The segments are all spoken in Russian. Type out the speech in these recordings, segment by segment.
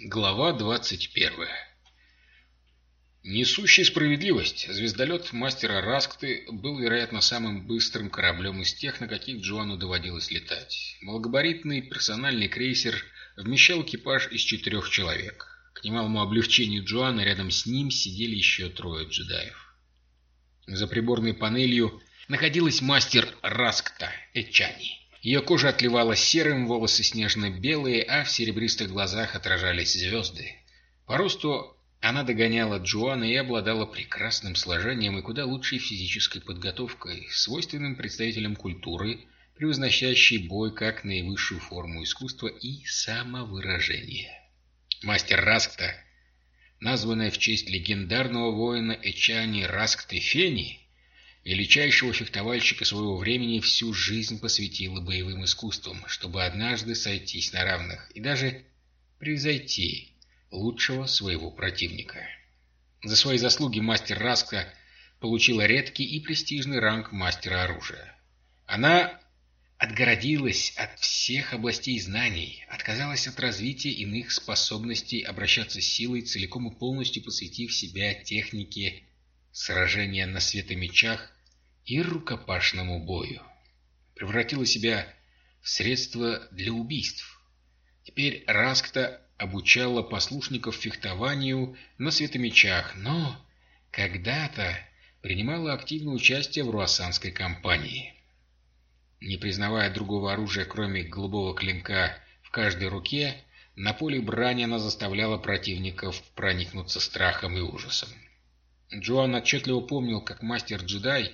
Глава 21 Несущий справедливость, звездолет мастера Раскты был, вероятно, самым быстрым кораблем из тех, на каких Джоану доводилось летать. Малогабаритный персональный крейсер вмещал экипаж из четырех человек. К немалому облегчению Джоана рядом с ним сидели еще трое джедаев. За приборной панелью находилась мастер Раскта Эчани. Ее кожа отливала серым, волосы снежно-белые, а в серебристых глазах отражались звезды. По росту она догоняла Джоана и обладала прекрасным сложением и куда лучшей физической подготовкой, свойственным представителям культуры, превозносящей бой как наивысшую форму искусства и самовыражения. Мастер Раскта, названная в честь легендарного воина Эчани Раскты Фени, величайшего фехтовальщика своего времени, всю жизнь посвятила боевым искусствам, чтобы однажды сойтись на равных и даже превзойти лучшего своего противника. За свои заслуги мастер Раска получила редкий и престижный ранг мастера оружия. Она отгородилась от всех областей знаний, отказалась от развития иных способностей обращаться силой, целиком и полностью посвятив себя технике сражения на светомечах и рукопашному бою. Превратила себя в средство для убийств. Теперь Раскта обучала послушников фехтованию на светомечах, но когда-то принимала активное участие в руассанской кампании. Не признавая другого оружия, кроме голубого клинка в каждой руке, на поле брани она заставляла противников проникнуться страхом и ужасом. Джоан отчетливо помнил, как мастер-джедай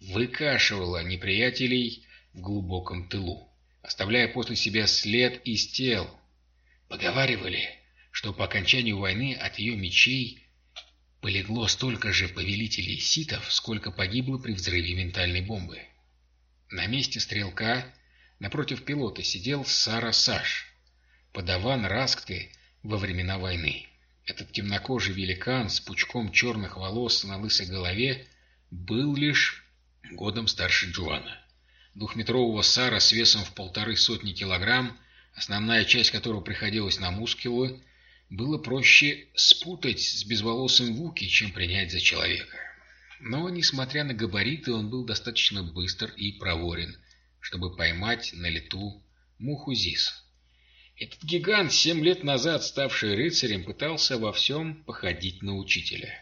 выкашивала неприятелей в глубоком тылу, оставляя после себя след из тел. Поговаривали, что по окончанию войны от ее мечей полегло столько же повелителей ситов, сколько погибло при взрыве ментальной бомбы. На месте стрелка напротив пилота сидел Сара Саш, подаван Раскты во времена войны. Этот темнокожий великан с пучком черных волос на лысой голове был лишь годом старше Джоана. Двухметрового Сара с весом в полторы сотни килограмм, основная часть которого приходилась на мускулы, было проще спутать с безволосым Вуки, чем принять за человека. Но, несмотря на габариты, он был достаточно быстр и проворен, чтобы поймать на лету муху Зис. Этот гигант, семь лет назад ставший рыцарем, пытался во всем походить на учителя.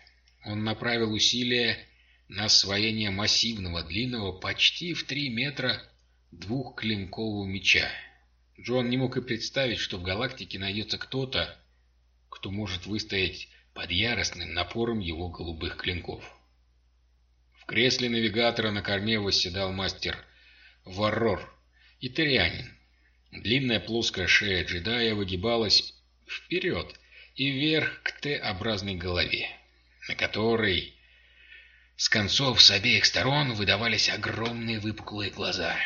Он направил усилия на освоение массивного, длинного, почти в три метра двухклинкового меча. Джон не мог и представить, что в галактике найдется кто-то, кто может выстоять под яростным напором его голубых клинков. В кресле навигатора на корме восседал мастер Варрор, итарианин, Длинная плоская шея джедая выгибалась вперед и вверх к Т-образной голове, на которой с концов с обеих сторон выдавались огромные выпуклые глаза.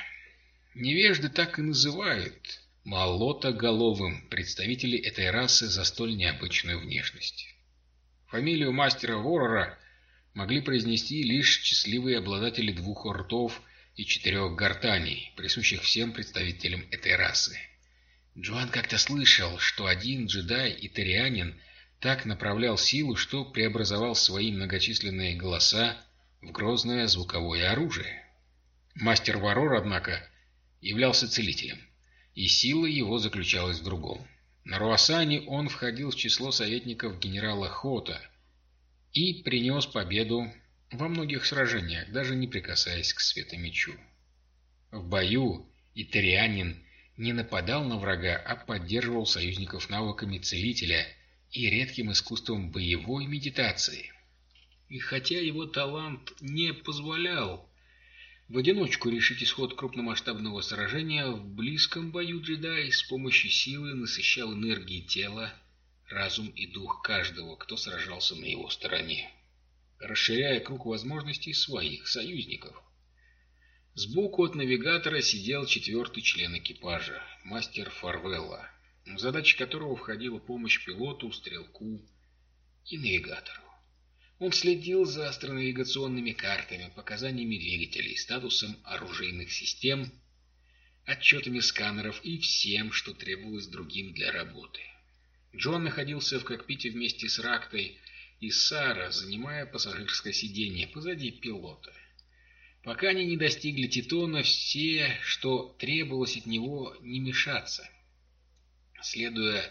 Невежды так и называют молотоголовым представителей этой расы за столь необычную внешность. Фамилию мастера Ворора могли произнести лишь счастливые обладатели двух ртов – и четырех гортаней, присущих всем представителям этой расы. Джоан как-то слышал, что один джедай и тарианин так направлял силу, что преобразовал свои многочисленные голоса в грозное звуковое оружие. Мастер Варор, однако, являлся целителем, и сила его заключалась в другом. На Руасане он входил в число советников генерала Хота и принес победу во многих сражениях, даже не прикасаясь к светомечу. В бою Итарианин не нападал на врага, а поддерживал союзников навыками целителя и редким искусством боевой медитации. И хотя его талант не позволял в одиночку решить исход крупномасштабного сражения, в близком бою джедай с помощью силы насыщал энергией тела, разум и дух каждого, кто сражался на его стороне расширяя круг возможностей своих союзников. Сбоку от навигатора сидел четвертый член экипажа, мастер Фарвелла, в задачи которого входила помощь пилоту, стрелку и навигатору. Он следил за астронавигационными картами, показаниями двигателей, статусом оружейных систем, отчетами сканеров и всем, что требовалось другим для работы. Джон находился в кокпите вместе с Рактой и Сара, занимая пассажирское сиденье позади пилота. Пока они не достигли Титона, все, что требовалось от него, не мешаться. Следуя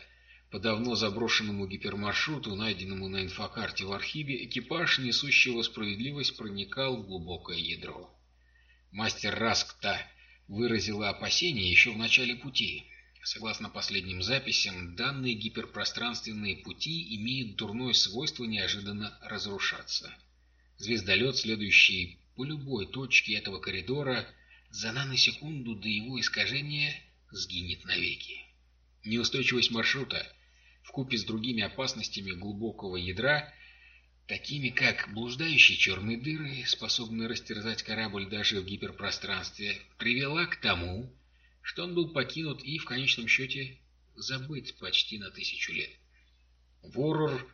по давно заброшенному гипермаршруту, найденному на инфокарте в архиве, экипаж, несущего справедливость, проникал в глубокое ядро. Мастер Раскта выразила опасения еще в начале пути. Согласно последним записям, данные гиперпространственные пути имеют дурное свойство неожиданно разрушаться. Звездолет, следующий по любой точке этого коридора, за наносекунду до его искажения сгинет навеки. Неустойчивость маршрута вкупе с другими опасностями глубокого ядра, такими как блуждающие черные дыры, способные растерзать корабль даже в гиперпространстве, привела к тому, что он был покинут и, в конечном счете, забыт почти на тысячу лет. Ворор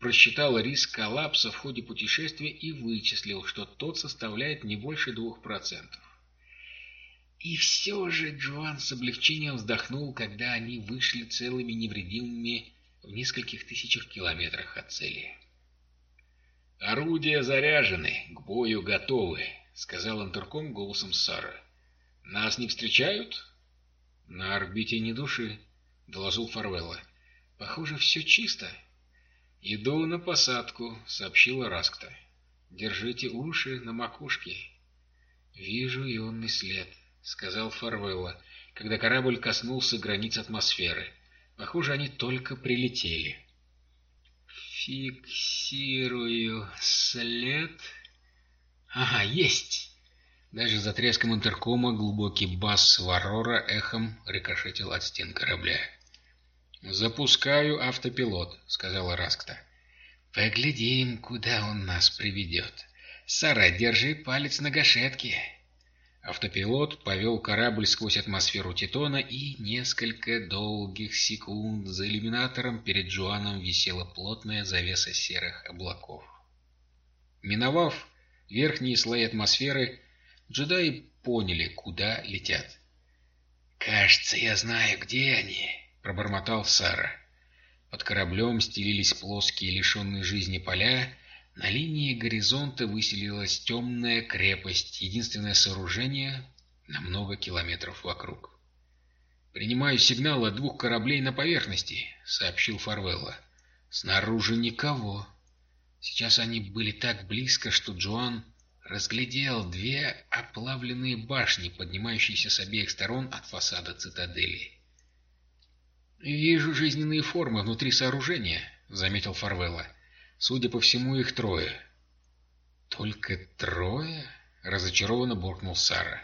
просчитал риск коллапса в ходе путешествия и вычислил, что тот составляет не больше двух процентов. И все же Джоан с облегчением вздохнул, когда они вышли целыми невредимыми в нескольких тысячах километрах от цели. «Орудия заряжены, к бою готовы», — сказал интерком голосом Сара. «Нас не встречают?» «На орбите ни души», — доложил Фарвелла. «Похоже, все чисто». «Иду на посадку», — сообщила Раскта. «Держите уши на макушке». «Вижу ионный след», — сказал Фарвелла, когда корабль коснулся границ атмосферы. Похоже, они только прилетели. Фиксирую след. Ага, есть. Даже за треском интеркома глубокий бас Варора эхом рикошетил от стен корабля. «Запускаю автопилот», — сказала Раскта. «Поглядим, куда он нас приведет. Сара, держи палец на гашетке». Автопилот повел корабль сквозь атмосферу Титона, и несколько долгих секунд за иллюминатором перед Джоаном висела плотная завеса серых облаков. Миновав верхние слои атмосферы, джедаи поняли, куда летят. «Кажется, я знаю, где они», — пробормотал Сара. Под кораблем стелились плоские лишенные жизни поля, на линии горизонта выселилась темная крепость, единственное сооружение на много километров вокруг. «Принимаю сигнал от двух кораблей на поверхности», — сообщил Фарвелла. «Снаружи никого». Сейчас они были так близко, что Джоан разглядел две оплавленные башни, поднимающиеся с обеих сторон от фасада цитадели. «Вижу жизненные формы внутри сооружения», — заметил Фарвелла. Судя по всему, их трое. «Только трое?» — разочарованно буркнул Сара.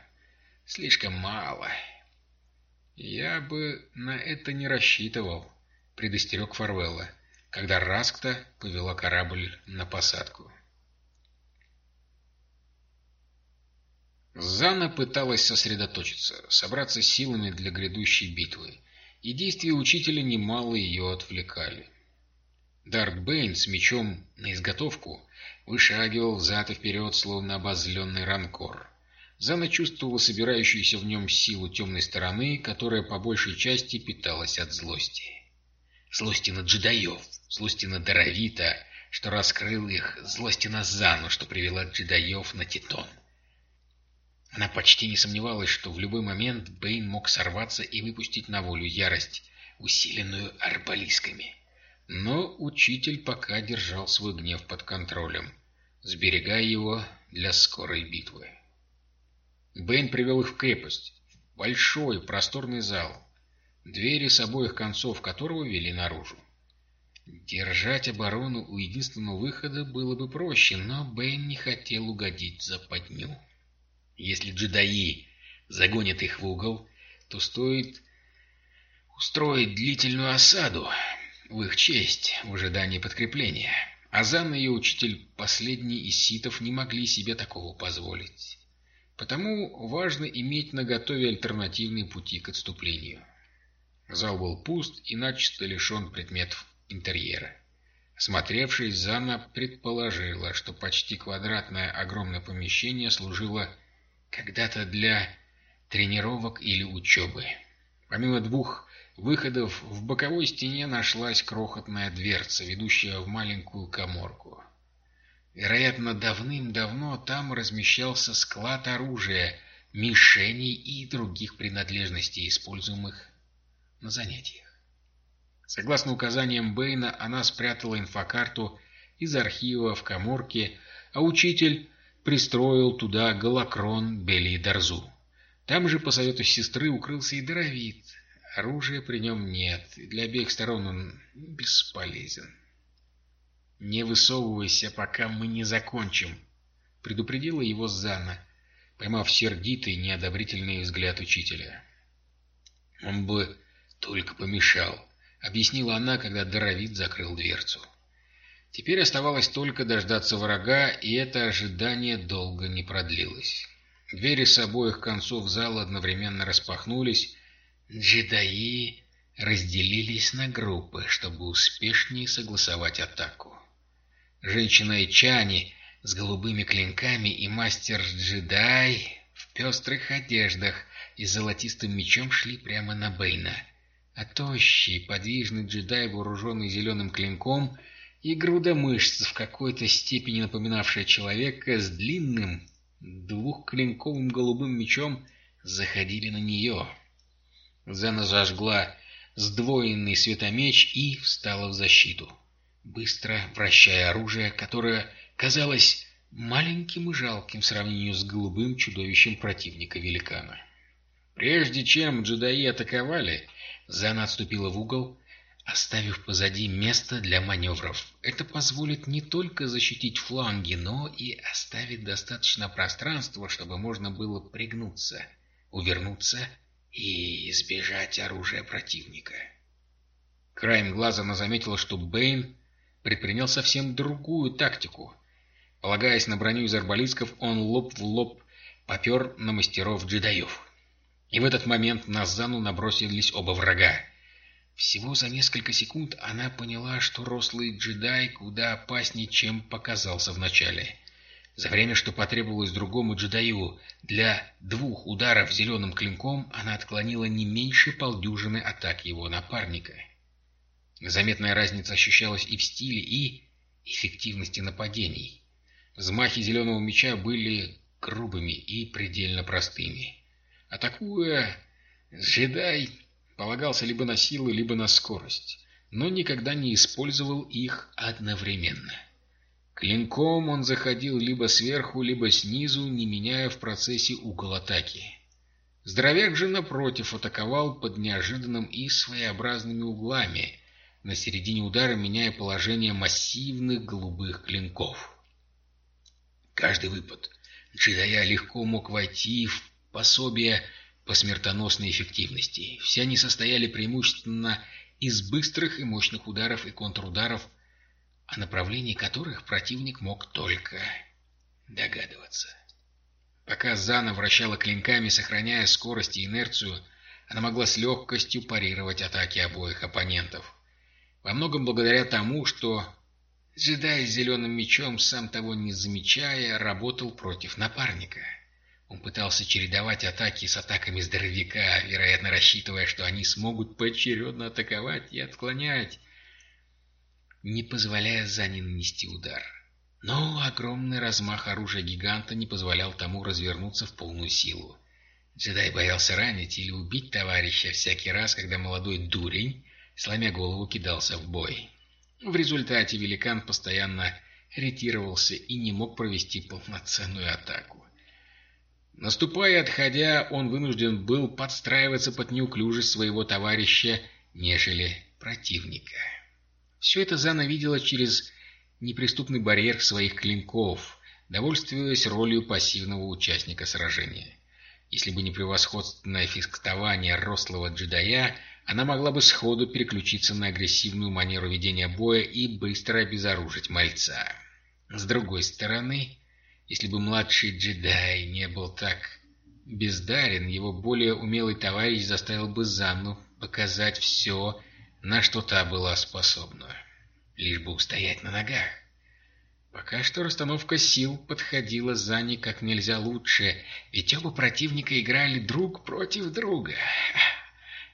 «Слишком мало». «Я бы на это не рассчитывал», — предостерег Фарвелла, когда Раскта повела корабль на посадку. Зана пыталась сосредоточиться, собраться силами для грядущей битвы, и действия учителя немало ее отвлекали. Дарт Бэйн с мечом на изготовку вышагивал взад и вперед, словно обозленный ранкор. Зана чувствовала собирающуюся в нем силу темной стороны, которая по большей части питалась от злости. Злости на джедаев, злости на Даровита, что раскрыл их, злости на Зану, что привела джедаев на Титон. Она почти не сомневалась, что в любой момент Бэйн мог сорваться и выпустить на волю ярость, усиленную арбалисками. Но учитель пока держал свой гнев под контролем, сберегая его для скорой битвы. Бэйн привел их в крепость, большой просторный зал, двери с обоих концов которого вели наружу. Держать оборону у единственного выхода было бы проще, но Бэйн не хотел угодить за подню. Если джедаи загонят их в угол, то стоит устроить длительную осаду, в их честь в ожидании подкрепления. Азан и ее учитель, последний из ситов, не могли себе такого позволить. Потому важно иметь наготове альтернативные пути к отступлению. Зал был пуст и начисто лишен предметов интерьера. Смотревшись, Зана предположила, что почти квадратное огромное помещение служило когда-то для тренировок или учебы. Помимо двух выходов, в боковой стене нашлась крохотная дверца, ведущая в маленькую коморку. Вероятно, давным-давно там размещался склад оружия, мишеней и других принадлежностей, используемых на занятиях. Согласно указаниям Бэйна, она спрятала инфокарту из архива в коморке, а учитель пристроил туда голокрон Бели Дарзу. Там же, по совету сестры, укрылся и Даровит. Оружия при нем нет, и для обеих сторон он бесполезен. «Не высовывайся, пока мы не закончим», — предупредила его Зана, поймав сердитый, неодобрительный взгляд учителя. «Он бы только помешал», — объяснила она, когда Даровит закрыл дверцу. Теперь оставалось только дождаться врага, и это ожидание долго не продлилось. Двери с обоих концов зала одновременно распахнулись. Джедаи разделились на группы, чтобы успешнее согласовать атаку. Женщина Ичани с голубыми клинками и мастер-джедай в пестрых одеждах и золотистым мечом шли прямо на Бейна. А тощий, подвижный джедай, вооруженный зеленым клинком, и груда мышц, в какой-то степени напоминавшая человека, с длинным двухклинковым голубым мечом, заходили на нее. Зена зажгла сдвоенный светомеч и встала в защиту, быстро вращая оружие, которое казалось маленьким и жалким в сравнении с голубым чудовищем противника-великана. Прежде чем джедаи атаковали, Зана отступила в угол, оставив позади место для маневров. Это позволит не только защитить фланги, но и оставить достаточно пространства, чтобы можно было пригнуться, увернуться и избежать оружия противника. Краем глаза она заметила, что Бэйн предпринял совсем другую тактику. Полагаясь на броню из арбалисков, он лоб в лоб попер на мастеров джедаев. И в этот момент на Зану набросились оба врага. Всего за несколько секунд она поняла, что рослый джедай куда опаснее, чем показался вначале. За время, что потребовалось другому джедаю для двух ударов зеленым клинком, она отклонила не меньше полдюжины атак его напарника. Заметная разница ощущалась и в стиле, и эффективности нападений. Взмахи зеленого меча были грубыми и предельно простыми. Атакуя, джедай полагался либо на силу, либо на скорость, но никогда не использовал их одновременно. Клинком он заходил либо сверху, либо снизу, не меняя в процессе угол атаки. Здоровяк же, напротив, атаковал под неожиданным и своеобразными углами, на середине удара меняя положение массивных голубых клинков. Каждый выпад Джедая легко мог войти в пособие по смертоносной эффективности. Все они состояли преимущественно из быстрых и мощных ударов и контрударов, о направлении которых противник мог только догадываться. Пока Зана вращала клинками, сохраняя скорость и инерцию, она могла с легкостью парировать атаки обоих оппонентов. Во многом благодаря тому, что джедай зеленым мечом, сам того не замечая, работал против напарника. Он пытался чередовать атаки с атаками здоровяка, вероятно, рассчитывая, что они смогут поочередно атаковать и отклонять, не позволяя Зане нанести удар. Но огромный размах оружия гиганта не позволял тому развернуться в полную силу. Джедай боялся ранить или убить товарища всякий раз, когда молодой дурень, сломя голову, кидался в бой. В результате великан постоянно ретировался и не мог провести полноценную атаку. Наступая и отходя, он вынужден был подстраиваться под неуклюжесть своего товарища, нежели противника. Все это Зана видела через неприступный барьер своих клинков, довольствуясь ролью пассивного участника сражения. Если бы не превосходственное фехтование рослого джедая, она могла бы сходу переключиться на агрессивную манеру ведения боя и быстро обезоружить мальца. С другой стороны, если бы младший джедай не был так бездарен, его более умелый товарищ заставил бы Занну показать все, на что та была способна, лишь бы устоять на ногах. Пока что расстановка сил подходила Зане как нельзя лучше, ведь оба противника играли друг против друга.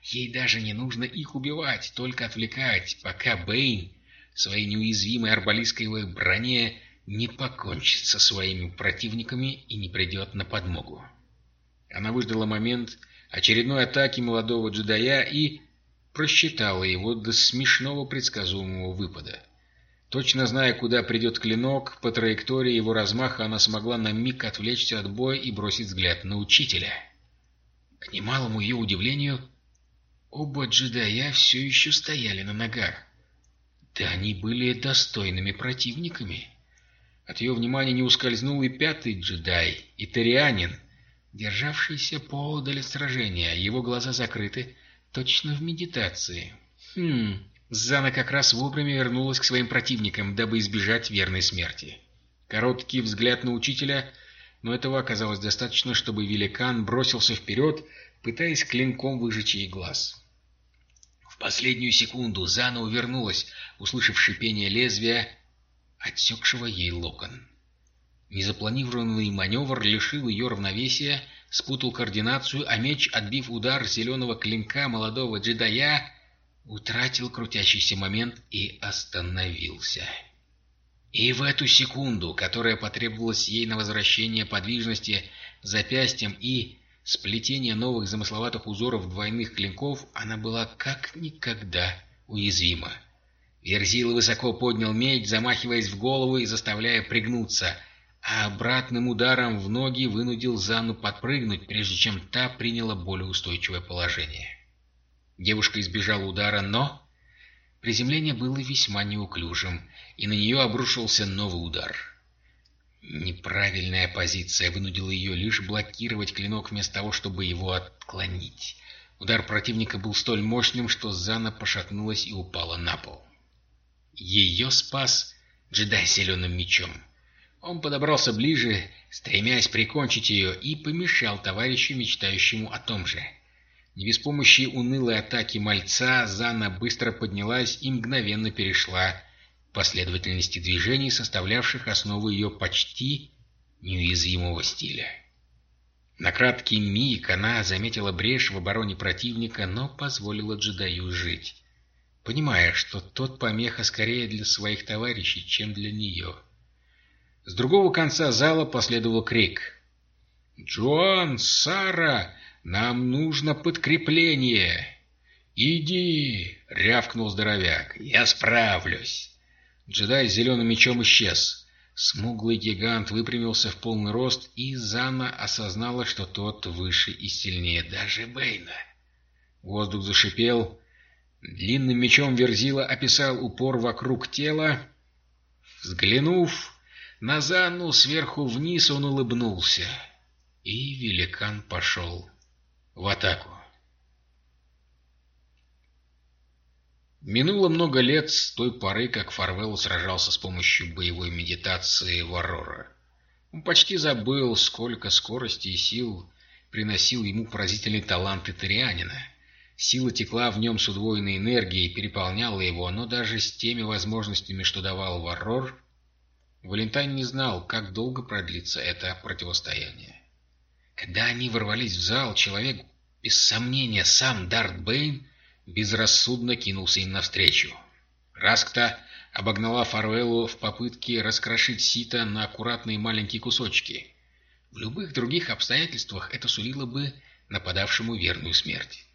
Ей даже не нужно их убивать, только отвлекать, пока Бэйн своей неуязвимой арбалистской броне не покончит со своими противниками и не придет на подмогу. Она выждала момент очередной атаки молодого джедая и просчитала его до смешного предсказуемого выпада. Точно зная, куда придет клинок, по траектории его размаха она смогла на миг отвлечься от боя и бросить взгляд на учителя. К немалому ее удивлению, оба джедая все еще стояли на ногах. Да они были достойными противниками. От ее внимания не ускользнул и пятый джедай, Итарианин, державшийся поодаль сражения, его глаза закрыты, точно в медитации. Хм, Зана как раз вовремя вернулась к своим противникам, дабы избежать верной смерти. Короткий взгляд на учителя, но этого оказалось достаточно, чтобы великан бросился вперед, пытаясь клинком выжечь ей глаз. В последнюю секунду Зана увернулась, услышав шипение лезвия, отсекшего ей локон. Незапланированный маневр лишил ее равновесия, спутал координацию, а меч, отбив удар зеленого клинка молодого джедая, утратил крутящийся момент и остановился. И в эту секунду, которая потребовалась ей на возвращение подвижности запястьем и сплетение новых замысловатых узоров двойных клинков, она была как никогда уязвима. Верзила высоко поднял меч, замахиваясь в голову и заставляя пригнуться, а обратным ударом в ноги вынудил Зану подпрыгнуть, прежде чем та приняла более устойчивое положение. Девушка избежала удара, но... Приземление было весьма неуклюжим, и на нее обрушился новый удар. Неправильная позиция вынудила ее лишь блокировать клинок вместо того, чтобы его отклонить. Удар противника был столь мощным, что Зана пошатнулась и упала на пол. Ее спас джедай зеленым мечом. Он подобрался ближе, стремясь прикончить ее, и помешал товарищу, мечтающему о том же. Не без помощи унылой атаки мальца Зана быстро поднялась и мгновенно перешла к последовательности движений, составлявших основу ее почти неуязвимого стиля. На краткий миг она заметила брешь в обороне противника, но позволила джедаю жить, понимая, что тот помеха скорее для своих товарищей, чем для нее. С другого конца зала последовал крик. «Джоан! Сара! Нам нужно подкрепление!» «Иди!» — рявкнул здоровяк. «Я справлюсь!» Джедай с зеленым мечом исчез. Смуглый гигант выпрямился в полный рост, и Зана осознала, что тот выше и сильнее даже Бейна. Воздух зашипел. Длинным мечом Верзила описал упор вокруг тела. Взглянув на Зану сверху вниз, он улыбнулся. И великан пошел в атаку. Минуло много лет с той поры, как Фарвелл сражался с помощью боевой медитации Варора. Он почти забыл, сколько скорости и сил приносил ему поразительный талант Итерианина. Сила текла в нем с удвоенной энергией, переполняла его, но даже с теми возможностями, что давал Варрор, Валентайн не знал, как долго продлится это противостояние. Когда они ворвались в зал, человек, без сомнения, сам Дарт Бэйн, безрассудно кинулся им навстречу. Раскта обогнала Фарвеллу в попытке раскрошить сито на аккуратные маленькие кусочки. В любых других обстоятельствах это сулило бы нападавшему верную смерть.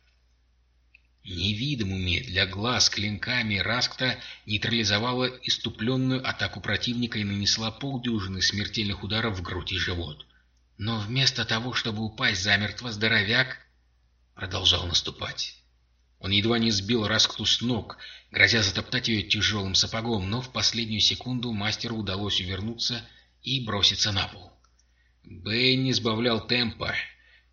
Невидимыми для глаз клинками Раскта нейтрализовала иступленную атаку противника и нанесла полдюжины смертельных ударов в грудь и живот. Но вместо того, чтобы упасть замертво, здоровяк продолжал наступать. Он едва не сбил Раскту с ног, грозя затоптать ее тяжелым сапогом, но в последнюю секунду мастеру удалось увернуться и броситься на пол. Бэйн не сбавлял темпа,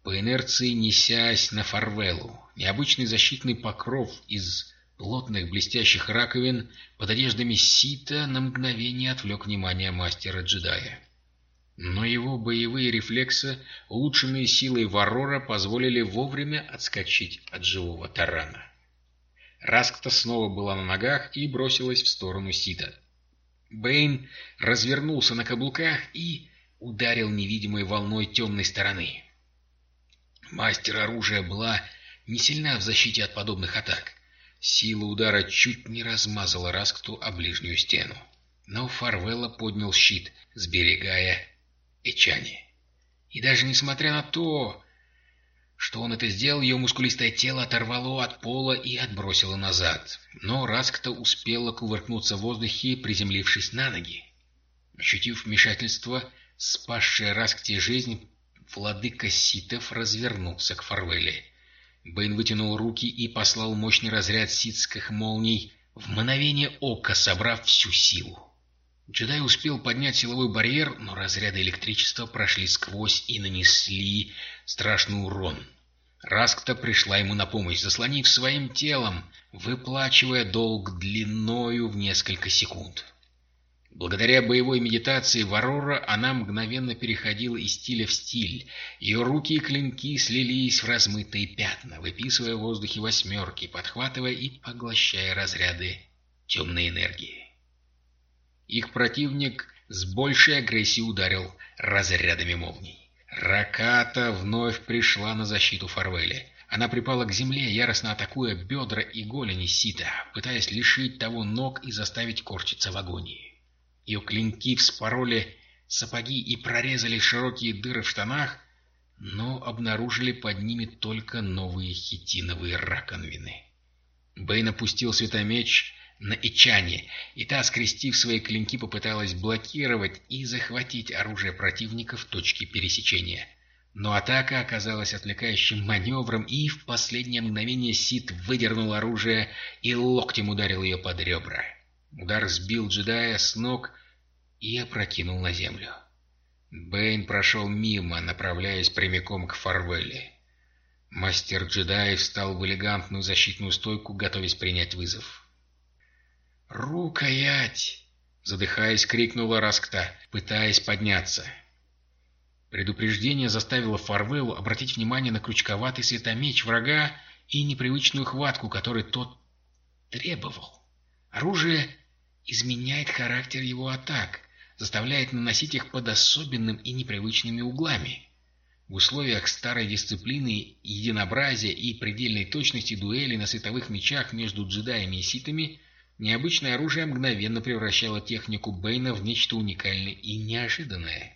по инерции несясь на Фарвеллу. Необычный защитный покров из плотных блестящих раковин под одеждами Сита на мгновение отвлек внимание мастера-джедая. Но его боевые рефлексы, улучшенные силой Варора, позволили вовремя отскочить от живого тарана. Раскта снова была на ногах и бросилась в сторону Сита. Бэйн развернулся на каблуках и ударил невидимой волной темной стороны. Мастер оружия была не сильна в защите от подобных атак. Сила удара чуть не размазала Раскту о ближнюю стену. Но Фарвелла поднял щит, сберегая Эчани. И даже несмотря на то, что он это сделал, ее мускулистое тело оторвало от пола и отбросило назад. Но Раскта успела кувыркнуться в воздухе, приземлившись на ноги. Ощутив вмешательство, спасшее Раскте жизнь, владыка ситов развернулся к Фарвелле. Бэйн вытянул руки и послал мощный разряд ситских молний, в мгновение ока собрав всю силу. Джедай успел поднять силовой барьер, но разряды электричества прошли сквозь и нанесли страшный урон. Раскта пришла ему на помощь, заслонив своим телом, выплачивая долг длиною в несколько секунд. Благодаря боевой медитации Варора она мгновенно переходила из стиля в стиль. Ее руки и клинки слились в размытые пятна, выписывая в воздухе восьмерки, подхватывая и поглощая разряды темной энергии. Их противник с большей агрессией ударил разрядами молний. Раката вновь пришла на защиту Фарвеля. Она припала к земле, яростно атакуя бедра и голени Сита, пытаясь лишить того ног и заставить корчиться в агонии. Ее клинки вспороли сапоги и прорезали широкие дыры в штанах, но обнаружили под ними только новые хитиновые раковины. Бэйн опустил светомеч на Ичане, и та, скрестив свои клинки, попыталась блокировать и захватить оружие противника в точке пересечения. Но атака оказалась отвлекающим маневром, и в последнее мгновение Сид выдернул оружие и локтем ударил ее под ребра. Удар сбил джедая с ног и опрокинул на землю. Бэйн прошел мимо, направляясь прямиком к Фарвелле. Мастер джедаев встал в элегантную защитную стойку, готовясь принять вызов. «Рукоять!» — задыхаясь, крикнула Раскта, пытаясь подняться. Предупреждение заставило Фарвеллу обратить внимание на крючковатый светомеч врага и непривычную хватку, которой тот требовал. Оружие изменяет характер его атак, заставляет наносить их под особенным и непривычными углами. В условиях старой дисциплины, единообразия и предельной точности дуэли на световых мечах между джедаями и ситами Необычное оружие мгновенно превращало технику Бэйна в нечто уникальное и неожиданное.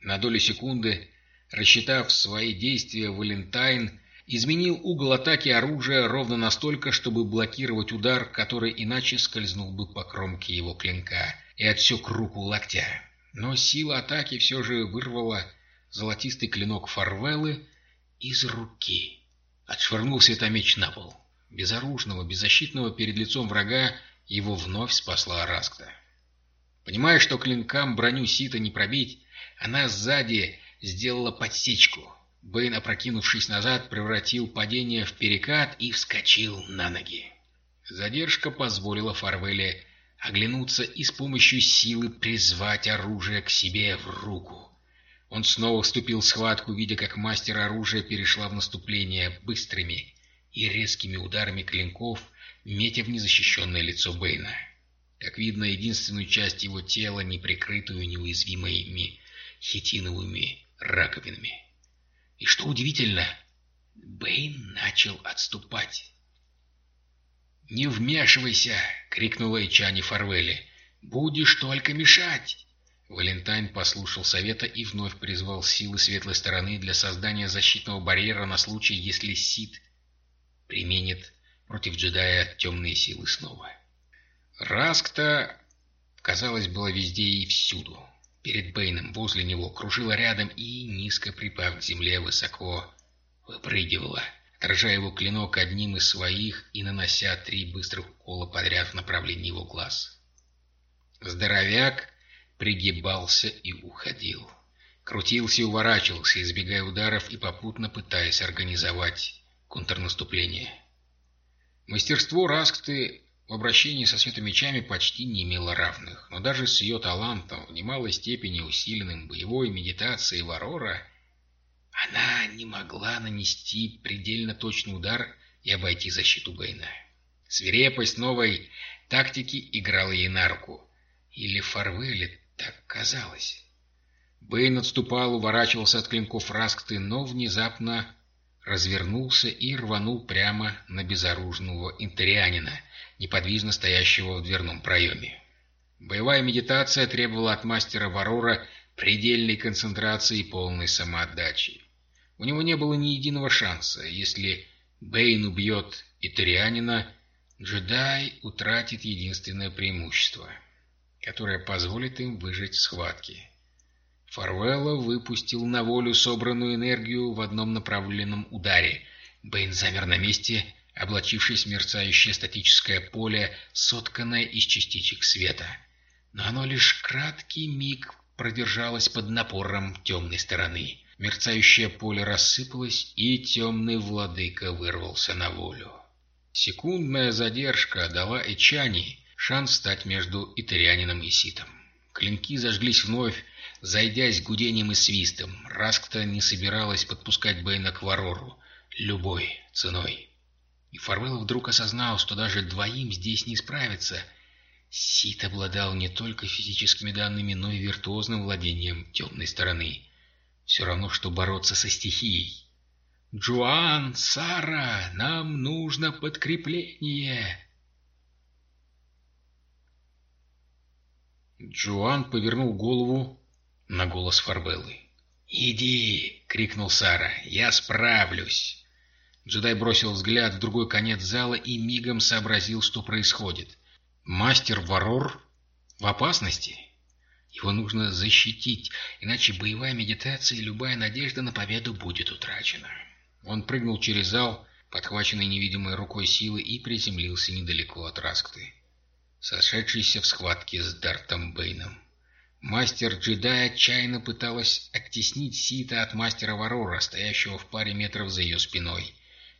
На долю секунды, рассчитав свои действия, Валентайн изменил угол атаки оружия ровно настолько, чтобы блокировать удар, который иначе скользнул бы по кромке его клинка и отсек руку локтя. Но сила атаки все же вырвала золотистый клинок Фарвеллы из руки. Отшвырнул светомеч на пол. Безоружного, беззащитного перед лицом врага его вновь спасла Раскта. Понимая, что клинкам броню Сита не пробить, она сзади сделала подсечку. Бэйн, опрокинувшись назад, превратил падение в перекат и вскочил на ноги. Задержка позволила Фарвеле оглянуться и с помощью силы призвать оружие к себе в руку. Он снова вступил в схватку, видя, как мастер оружия перешла в наступление быстрыми и резкими ударами клинков, метя в незащищенное лицо Бэйна. Как видно, единственную часть его тела, не прикрытую неуязвимыми хитиновыми раковинами. И что удивительно, Бэйн начал отступать. «Не вмешивайся!» — крикнула Ичани Фарвелли. «Будешь только мешать!» Валентайн послушал совета и вновь призвал силы светлой стороны для создания защитного барьера на случай, если Сид применит против джедая темные силы снова. Раскта, казалось, была везде и всюду. Перед Бэйном, возле него, кружила рядом и, низко припав к земле, высоко выпрыгивала, отражая его клинок одним из своих и нанося три быстрых укола подряд в направлении его глаз. Здоровяк пригибался и уходил. Крутился и уворачивался, избегая ударов и попутно пытаясь организовать контрнаступление. Мастерство Раскты в обращении со светомечами почти не имело равных, но даже с ее талантом, в немалой степени усиленным боевой медитацией Варора, она не могла нанести предельно точный удар и обойти защиту Бэйна. Свирепость новой тактики играла ей на руку. Или Фарвелле так казалось. Бэйн отступал, уворачивался от клинков Раскты, но внезапно развернулся и рванул прямо на безоружного интерианина, неподвижно стоящего в дверном проеме. Боевая медитация требовала от мастера Варора предельной концентрации и полной самоотдачи. У него не было ни единого шанса. Если Бэйн убьет Итарианина, джедай утратит единственное преимущество, которое позволит им выжить в схватке. Фарвелла выпустил на волю собранную энергию в одном направленном ударе. Бэйн замер на месте, облачившись в мерцающее статическое поле, сотканное из частичек света. Но оно лишь краткий миг продержалось под напором темной стороны. Мерцающее поле рассыпалось, и темный владыка вырвался на волю. Секундная задержка дала Эчани шанс стать между Итерианином и Ситом. Клинки зажглись вновь, зайдясь гудением и свистом. Раскта не собиралась подпускать Бэйна к Варору любой ценой. И Фарвелл вдруг осознал, что даже двоим здесь не справиться. Сит обладал не только физическими данными, но и виртуозным владением темной стороны. Все равно, что бороться со стихией. «Джоан, Сара, нам нужно подкрепление!» Джоан повернул голову на голос Фарбеллы. «Иди!» — крикнул Сара. «Я справлюсь!» Джедай бросил взгляд в другой конец зала и мигом сообразил, что происходит. Мастер Варор в опасности. Его нужно защитить, иначе боевая медитация и любая надежда на победу будет утрачена. Он прыгнул через зал, подхваченный невидимой рукой силы, и приземлился недалеко от Раскты, сошедшийся в схватке с Дартом Бэйном. Мастер джедай отчаянно пыталась оттеснить Сита от мастера Варора, стоящего в паре метров за ее спиной.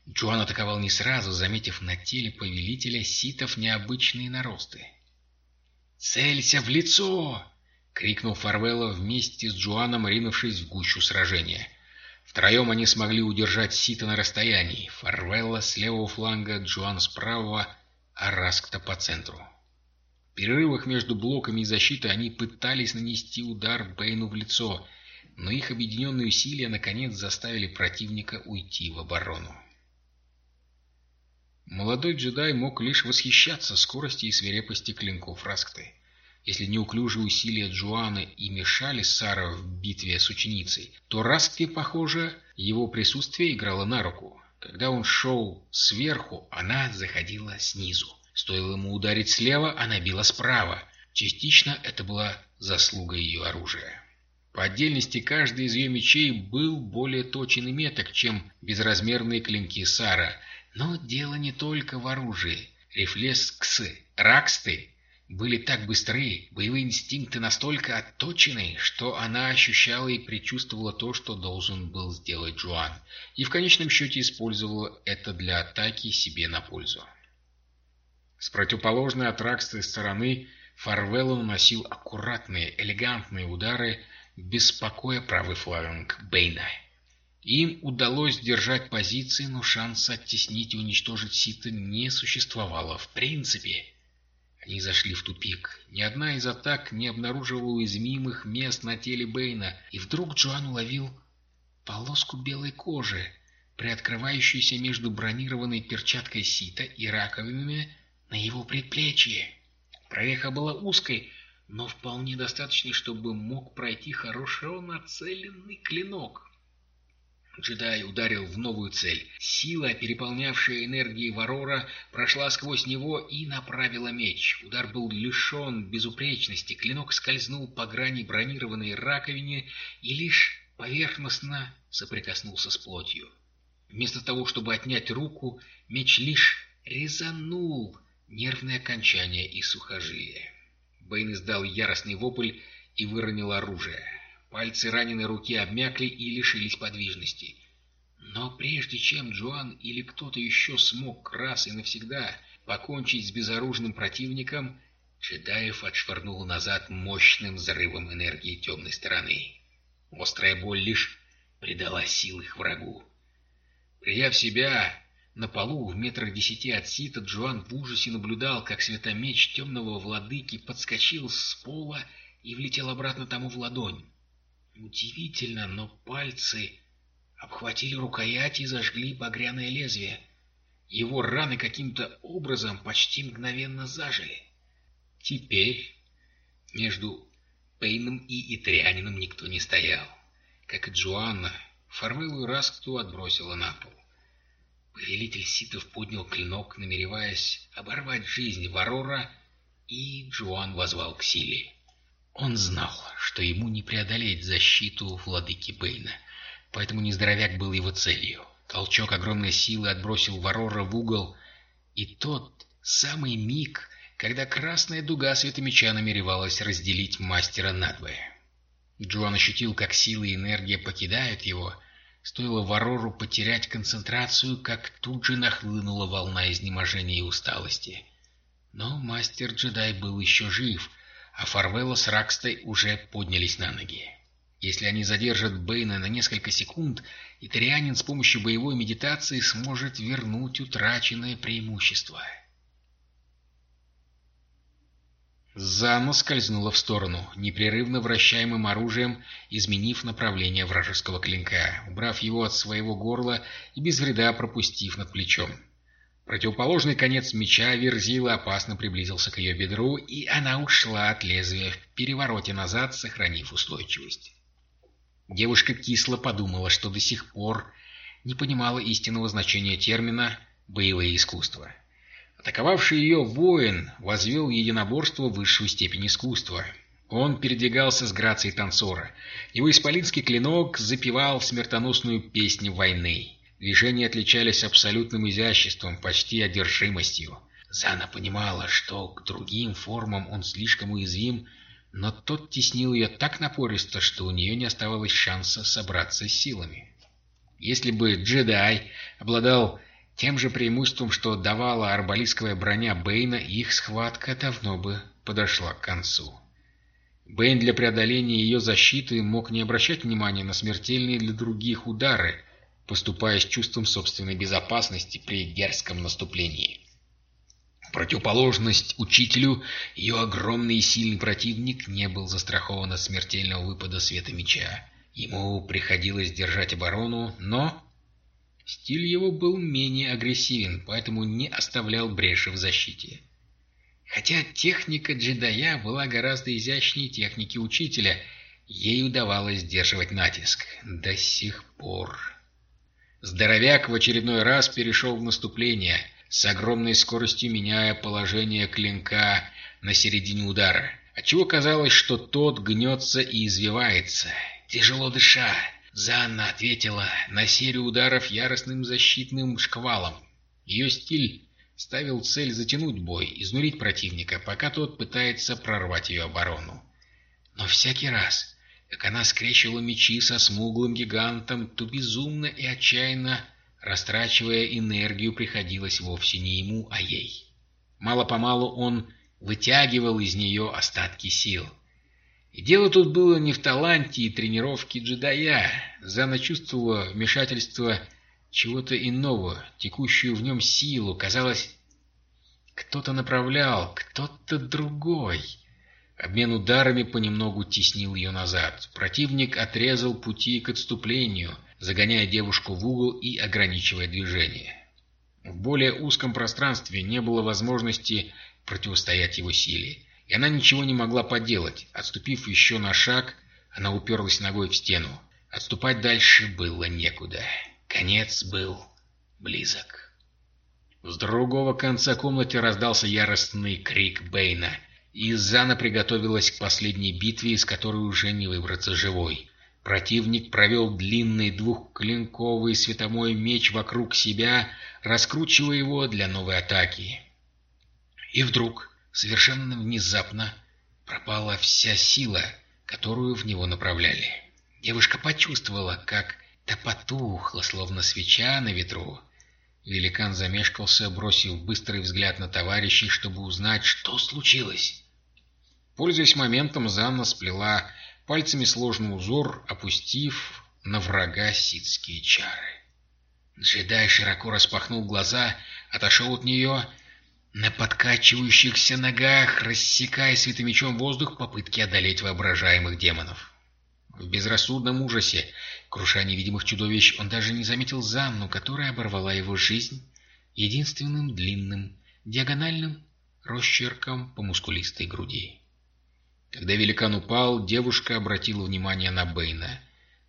Джоан атаковал не сразу, заметив на теле повелителя ситов необычные наросты. «Целься в лицо!» — крикнул Фарвелла вместе с Джоаном, ринувшись в гущу сражения. Втроем они смогли удержать Сита на расстоянии. Фарвелла с левого фланга, Джоан с правого, а Раскта по центру. Перерывах между блоками и защитой они пытались нанести удар Бэйну в лицо, но их объединенные усилия наконец заставили противника уйти в оборону. Молодой джедай мог лишь восхищаться скорости и свирепости клинков Раскты. Если неуклюжие усилия Джоаны и мешали Сара в битве с ученицей, то Растке, похоже, его присутствие играло на руку. Когда он шел сверху, она заходила снизу. Стоило ему ударить слева, она била справа. Частично это была заслуга ее оружия. По отдельности каждый из ее мечей был более точен и меток, чем безразмерные клинки Сара. Но дело не только в оружии. Рефлексы, раксты были так быстры, боевые инстинкты настолько отточены, что она ощущала и предчувствовала то, что должен был сделать Джоан, и в конечном счете использовала это для атаки себе на пользу. С противоположной от стороны Фарвелло наносил аккуратные, элегантные удары, беспокоя правый фланг Бейна. Им удалось держать позиции, но шанса оттеснить и уничтожить Сита не существовало в принципе. Они зашли в тупик. Ни одна из атак не обнаруживала уязвимых мест на теле Бэйна, и вдруг Джоан уловил полоску белой кожи, приоткрывающуюся между бронированной перчаткой сита и раковинами на его предплечье. Прореха была узкой, но вполне достаточной, чтобы мог пройти хорошо нацеленный клинок. Джедай ударил в новую цель. Сила, переполнявшая энергией Варора, прошла сквозь него и направила меч. Удар был лишен безупречности, клинок скользнул по грани бронированной раковине и лишь поверхностно соприкоснулся с плотью. Вместо того, чтобы отнять руку, меч лишь резанул нервное окончание и сухожилие. Бэйн издал яростный вопль и выронил оружие. Пальцы раненой руки обмякли и лишились подвижности. Но прежде чем Джоан или кто-то еще смог раз и навсегда покончить с безоружным противником, Джедаев отшвырнул назад мощным взрывом энергии темной стороны. Острая боль лишь придала сил их врагу. Придя в себя, на полу в метрах десяти от сита Джоан в ужасе наблюдал, как светомеч темного владыки подскочил с пола и влетел обратно тому в ладонь. Удивительно, но пальцы обхватили рукоять и зажгли багряное лезвие. Его раны каким-то образом почти мгновенно зажили. Теперь между Пейном и Итрианином никто не стоял. Как и Джоанна, Фарвеллу и Раскту отбросила на пол. Повелитель ситов поднял клинок, намереваясь оборвать жизнь Варора, и Джоан возвал к силе. Он знал, что ему не преодолеть защиту владыки Бэйна, поэтому нездоровяк был его целью. Толчок огромной силы отбросил Варора в угол, и тот самый миг, когда красная дуга светомеча намеревалась разделить мастера надвое. Джоан ощутил, как силы и энергия покидают его, Стоило Варору потерять концентрацию, как тут же нахлынула волна изнеможения и усталости. Но мастер-джедай был еще жив, а Фарвелла с Ракстой уже поднялись на ноги. Если они задержат Бэйна на несколько секунд, Итарианин с помощью боевой медитации сможет вернуть утраченное преимущество. Зана скользнула в сторону, непрерывно вращаемым оружием, изменив направление вражеского клинка, убрав его от своего горла и без вреда пропустив над плечом. Противоположный конец меча Верзила опасно приблизился к ее бедру, и она ушла от лезвия в перевороте назад, сохранив устойчивость. Девушка кисло подумала, что до сих пор не понимала истинного значения термина «боевые искусства». Атаковавший ее воин возвел единоборство в высшую степень искусства. Он передвигался с грацией танцора. Его исполинский клинок запевал смертоносную песню войны. Движения отличались абсолютным изяществом, почти одержимостью. Зана понимала, что к другим формам он слишком уязвим, но тот теснил ее так напористо, что у нее не оставалось шанса собраться с силами. Если бы джедай обладал тем же преимуществом, что давала арбалистская броня Бэйна, их схватка давно бы подошла к концу. Бэйн для преодоления ее защиты мог не обращать внимания на смертельные для других удары, поступая с чувством собственной безопасности при дерзком наступлении. Противоположность учителю, ее огромный и сильный противник не был застрахован от смертельного выпада света меча. Ему приходилось держать оборону, но Стиль его был менее агрессивен, поэтому не оставлял бреши в защите. Хотя техника джедая была гораздо изящнее техники учителя, ей удавалось сдерживать натиск. До сих пор. Здоровяк в очередной раз перешел в наступление, с огромной скоростью меняя положение клинка на середине удара, отчего казалось, что тот гнется и извивается, тяжело дыша, Занна ответила на серию ударов яростным защитным шквалом. Ее стиль ставил цель затянуть бой, изнурить противника, пока тот пытается прорвать ее оборону. Но всякий раз, как она скрещивала мечи со смуглым гигантом, то безумно и отчаянно, растрачивая энергию, приходилось вовсе не ему, а ей. Мало-помалу он вытягивал из нее остатки сил. И дело тут было не в таланте и тренировке джедая. Зана чувствовала вмешательство чего-то иного, текущую в нем силу. Казалось, кто-то направлял, кто-то другой. Обмен ударами понемногу теснил ее назад. Противник отрезал пути к отступлению, загоняя девушку в угол и ограничивая движение. В более узком пространстве не было возможности противостоять его силе и она ничего не могла поделать. Отступив еще на шаг, она уперлась ногой в стену. Отступать дальше было некуда. Конец был близок. С другого конца комнаты раздался яростный крик Бэйна, и Зана приготовилась к последней битве, из которой уже не выбраться живой. Противник провел длинный двухклинковый световой меч вокруг себя, раскручивая его для новой атаки. И вдруг Совершенно внезапно пропала вся сила, которую в него направляли. Девушка почувствовала, как та потухла, словно свеча на ветру. Великан замешкался, бросив быстрый взгляд на товарищей, чтобы узнать, что случилось. Пользуясь моментом, Занна сплела пальцами сложный узор, опустив на врага ситские чары. Джедай широко распахнул глаза, отошел от нее на подкачивающихся ногах, рассекая светомечом воздух попытки одолеть воображаемых демонов. В безрассудном ужасе, круша невидимых чудовищ, он даже не заметил Занну, которая оборвала его жизнь единственным длинным, диагональным росчерком по мускулистой груди. Когда великан упал, девушка обратила внимание на Бэйна.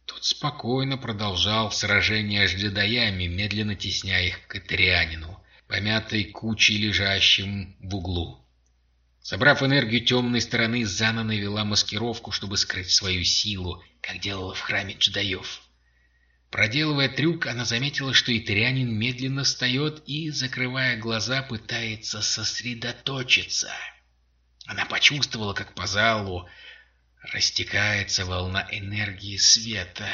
Тот спокойно продолжал сражение с джедаями, медленно тесняя их к Этрианину, помятой кучей, лежащим в углу. Собрав энергию темной стороны, Зана навела маскировку, чтобы скрыть свою силу, как делала в храме джедаев. Проделывая трюк, она заметила, что итерянин медленно встает и, закрывая глаза, пытается сосредоточиться. Она почувствовала, как по залу растекается волна энергии света.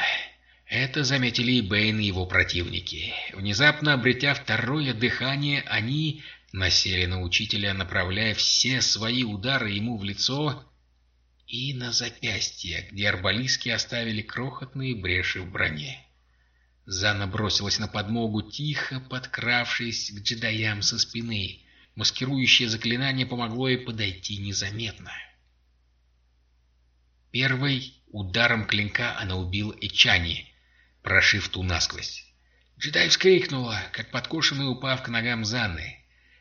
Это заметили и Бэйн и его противники. Внезапно обретя второе дыхание, они насели на учителя, направляя все свои удары ему в лицо и на запястье, где арбалиски оставили крохотные бреши в броне. Зана бросилась на подмогу, тихо подкравшись к джедаям со спины. Маскирующее заклинание помогло ей подойти незаметно. Первый ударом клинка она убила Эчани, прошив ту насквозь. Джедай вскрикнула, как подкошенный упав к ногам Заны.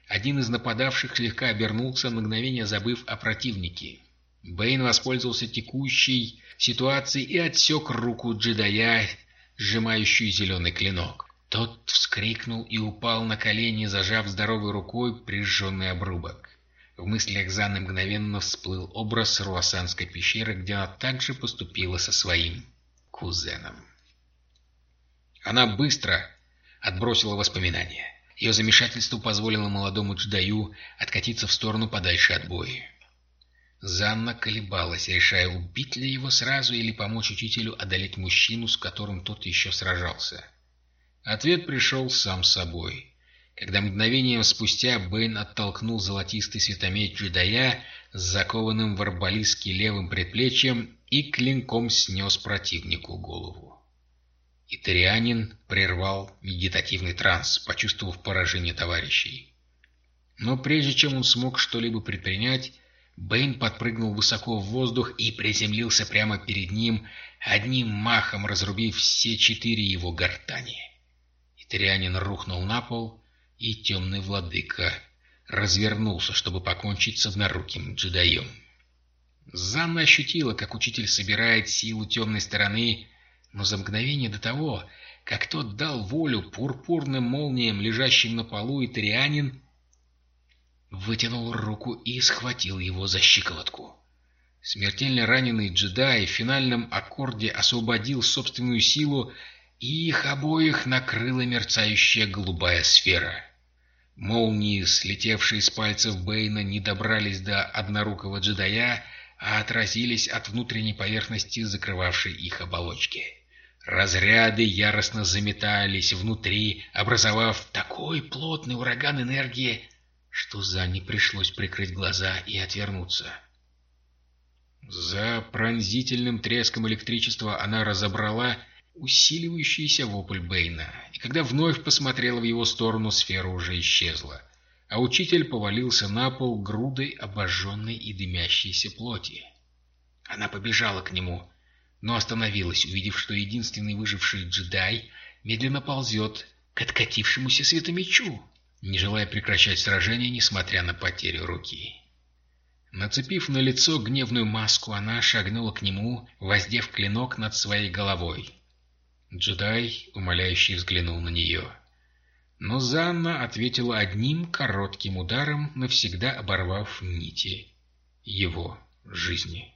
Один из нападавших слегка обернулся, на мгновение забыв о противнике. Бэйн воспользовался текущей ситуацией и отсек руку джедая, сжимающую зеленый клинок. Тот вскрикнул и упал на колени, зажав здоровой рукой прижженный обрубок. В мыслях Заны мгновенно всплыл образ Руасанской пещеры, где она также поступила со своим кузеном. Она быстро отбросила воспоминания. Ее замешательство позволило молодому джедаю откатиться в сторону подальше от боя. Занна колебалась, решая, убить ли его сразу или помочь учителю одолеть мужчину, с которым тот еще сражался. Ответ пришел сам собой. Когда мгновением спустя Бэйн оттолкнул золотистый светомеч джедая с закованным в арбалистки левым предплечьем и клинком снес противнику голову. Итарианин прервал медитативный транс, почувствовав поражение товарищей. Но прежде чем он смог что-либо предпринять, Бэйн подпрыгнул высоко в воздух и приземлился прямо перед ним, одним махом разрубив все четыре его гортани. Итарианин рухнул на пол, и темный владыка развернулся, чтобы покончить с одноруким джедаем. Занна ощутила, как учитель собирает силу темной стороны но за мгновение до того, как тот дал волю пурпурным молниям, лежащим на полу, и Трианин вытянул руку и схватил его за щиколотку. Смертельно раненый джедай в финальном аккорде освободил собственную силу, и их обоих накрыла мерцающая голубая сфера. Молнии, слетевшие с пальцев Бэйна, не добрались до однорукого джедая, а отразились от внутренней поверхности, закрывавшей их оболочки. Разряды яростно заметались внутри, образовав такой плотный ураган энергии, что Зане пришлось прикрыть глаза и отвернуться. За пронзительным треском электричества она разобрала усиливающийся вопль Бэйна, и когда вновь посмотрела в его сторону, сфера уже исчезла, а учитель повалился на пол грудой обожженной и дымящейся плоти. Она побежала к нему, но остановилась, увидев, что единственный выживший джедай медленно ползет к откатившемуся светомечу, не желая прекращать сражение, несмотря на потерю руки. Нацепив на лицо гневную маску, она шагнула к нему, воздев клинок над своей головой. Джедай, умоляющий, взглянул на нее. Но Занна ответила одним коротким ударом, навсегда оборвав нити его жизни.